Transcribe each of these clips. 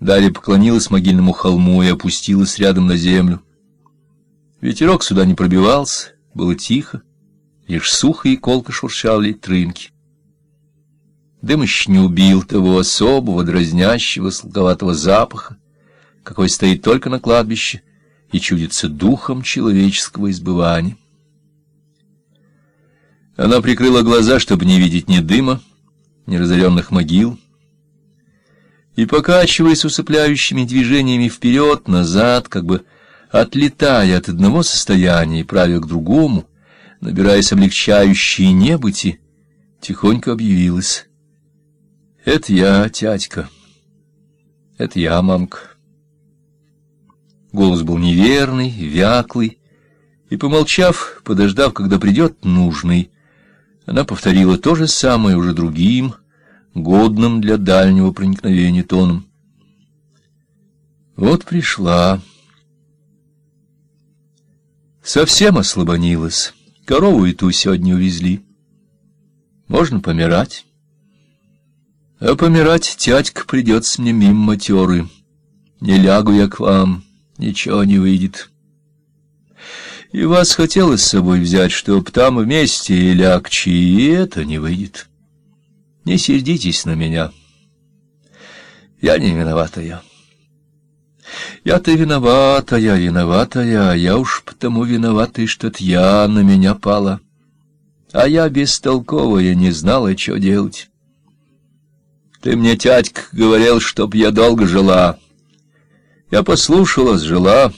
Дарья поклонилась могильному холму и опустилась рядом на землю. Ветерок сюда не пробивался, было тихо, лишь сухо и колко шуршали трынки. Дым еще не убил того особого, дразнящего, сладковатого запаха, какой стоит только на кладбище и чудится духом человеческого избывания. Она прикрыла глаза, чтобы не видеть ни дыма, ни разоренных могил, и, покачиваясь усыпляющими движениями вперед-назад, как бы отлетая от одного состояния и правя к другому, набираясь облегчающей небыти, тихонько объявилась. «Это я, тятька. Это я, мамка». Голос был неверный, вяклый, и, помолчав, подождав, когда придет нужный, она повторила то же самое уже другим, — годным для дальнего проникновения тоном. Вот пришла. Совсем ослабонилась. Корову и ту сегодня увезли. Можно помирать. А помирать, тятька, придется мне мимо матеры. Не лягу я к вам, ничего не выйдет. И вас хотелось с собой взять, чтоб там вместе и лягче, и это не выйдет. Не сердитесь на меня. Я не виноватая. Я-то виноватая, виноватая, я уж потому виноватый, что-то я на меня пала. А я бестолковая, не знала, что делать. Ты мне, тятька, говорил, чтоб я долго жила. Я послушалась, жила.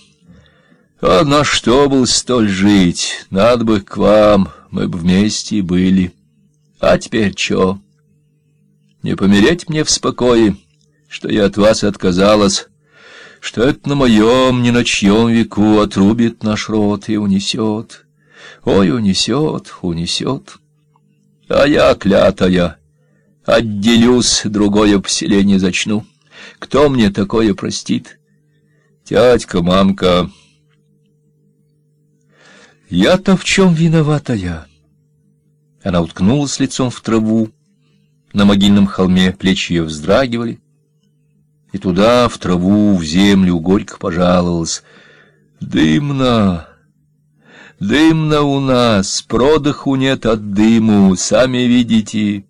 А на что был столь жить? Надо бы к вам, мы бы вместе были. А теперь что? Не помереть мне в спокое, что я от вас отказалась, что это на моем, ни на чьем веку отрубит наш род и унесет. Ой, унесет, унесет. А я, клятая, отделюсь, другое поселение зачну. Кто мне такое простит? Тятька, мамка... Я-то в чем виноватая? Она уткнулась лицом в траву, на могильном холме плечи ее вздрагивали, и туда, в траву, в землю, горько пожаловалась. Дымно, дымно у нас, продыху нет от дыму, сами видите.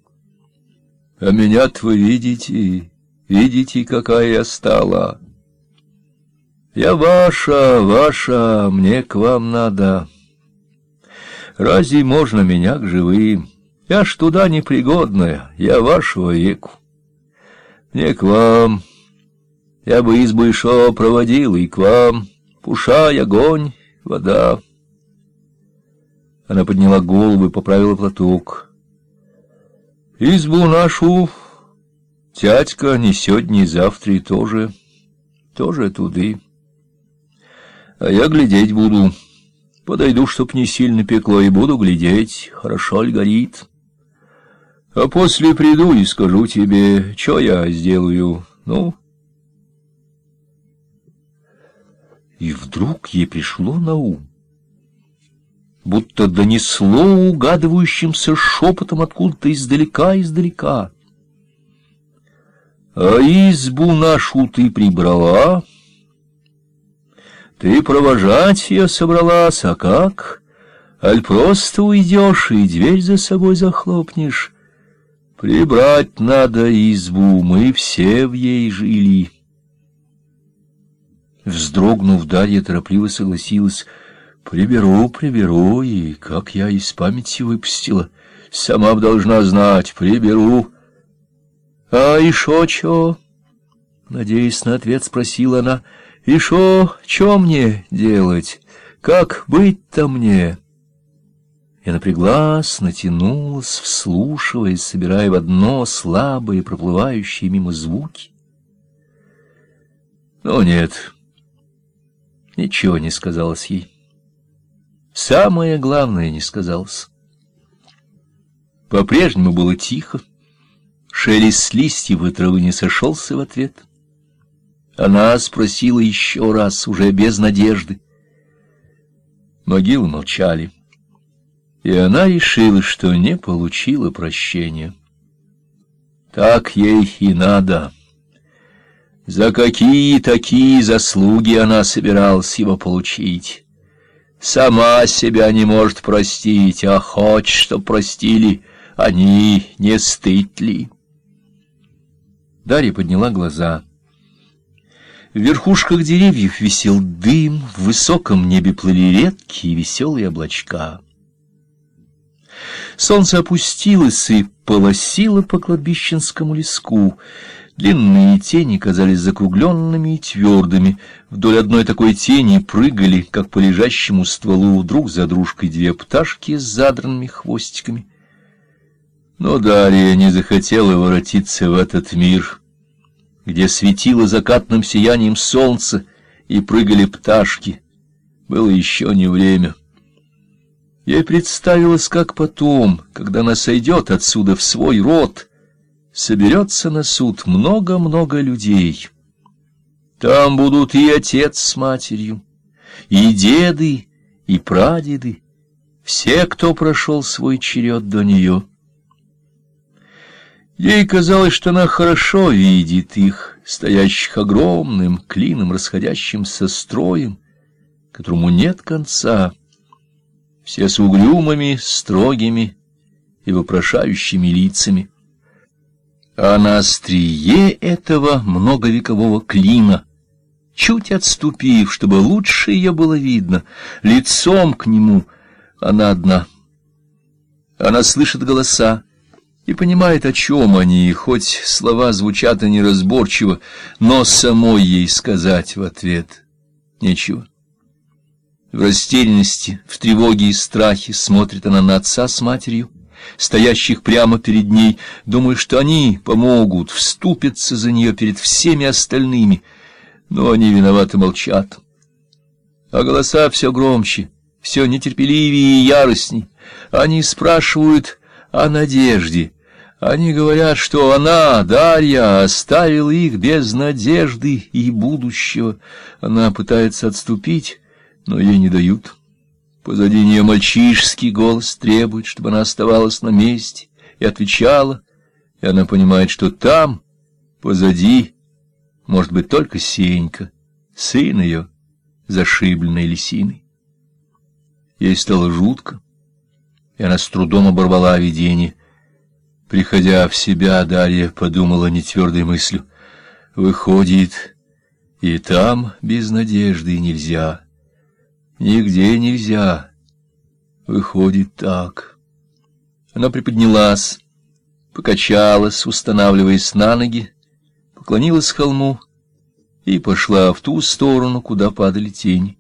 А меня-то вы видите, видите, какая я стала. Я ваша, ваша, мне к вам надо. Разве можно меня к живым? Я ж туда непригодная, я вашего веку. Мне к вам, я бы избу еще проводил, и к вам, пушай, огонь, вода. Она подняла голову и поправила платок. Избу нашу тятька не сегодня, ни завтра и тоже, тоже туды. А я глядеть буду. Подойду, чтоб не сильно пекло, и буду глядеть, хорошо ли горит. А после приду и скажу тебе, что я сделаю. Ну. И вдруг ей пришло на ум, будто донесло угадывающимся шепотом откуда-то издалека-издалека. А избу нашу ты прибрала, ты провожать ее собралась, а как? Аль просто уйдешь и дверь за собой захлопнешь, Прибрать надо избу, мы все в ей жили. Вздрогнув, Дарья торопливо согласилась. Приберу, приберу, и как я из памяти выпустила. Сама б должна знать, приберу. А шо чё? Надеясь на ответ, спросила она. Шо, чё мне делать? Как быть-то мне? Я напряглась, натянулась, вслушиваясь, собирая в одно слабые, проплывающие мимо звуки. Но нет, ничего не сказалось ей. Самое главное не сказалось. По-прежнему было тихо, шелест листьев и травы не сошелся в ответ. Она спросила еще раз, уже без надежды. Могилы молчали и она решила, что не получила прощения. Так ей и надо. За какие такие заслуги она собиралась его получить? Сама себя не может простить, а хочет, чтоб простили они, не стыд ли? Дарья подняла глаза. В верхушках деревьев висел дым, в высоком небе плыли редкие веселые облачка. Солнце опустилось и полосило по кладбищенскому леску. Длинные тени казались закругленными и твердыми. Вдоль одной такой тени прыгали, как по лежащему стволу, друг за дружкой две пташки с задранными хвостиками. Но Дарья не захотела воротиться в этот мир, где светило закатным сиянием солнце и прыгали пташки. Было еще не время. Ей представилось, как потом, когда она сойдет отсюда в свой род, соберется на суд много-много людей. Там будут и отец с матерью, и деды, и прадеды, все, кто прошел свой черед до нее. Ей казалось, что она хорошо видит их, стоящих огромным клином, расходящимся строем, которому нет конца, все с угрюмыми, строгими и вопрошающими лицами. А на острие этого многовекового клина, чуть отступив, чтобы лучше ее было видно, лицом к нему она одна. Она слышит голоса, и понимает, о чем они, хоть слова звучат и неразборчиво, но самой ей сказать в ответ нечего. В растерянности, в тревоге и страхе смотрит она на отца с матерью, стоящих прямо перед ней, думая, что они помогут, вступятся за нее перед всеми остальными, но они виноваты молчат. А голоса все громче, все нетерпеливее и яростней. Они спрашивают о надежде. Они говорят, что она, Дарья, оставила их без надежды и будущего. Она пытается отступить, но ей не дают. Позади нее мальчишский голос требует, чтобы она оставалась на месте и отвечала, и она понимает, что там, позади, может быть только Сенька, сын ее, зашибленный лисиной. Ей стало жутко и она с трудом оборвала видение. Приходя в себя, Дарья подумала нетвердой мыслью. Выходит, и там без надежды нельзя. Нигде нельзя. Выходит так. Она приподнялась, покачалась, устанавливаясь на ноги, поклонилась холму и пошла в ту сторону, куда падали тени.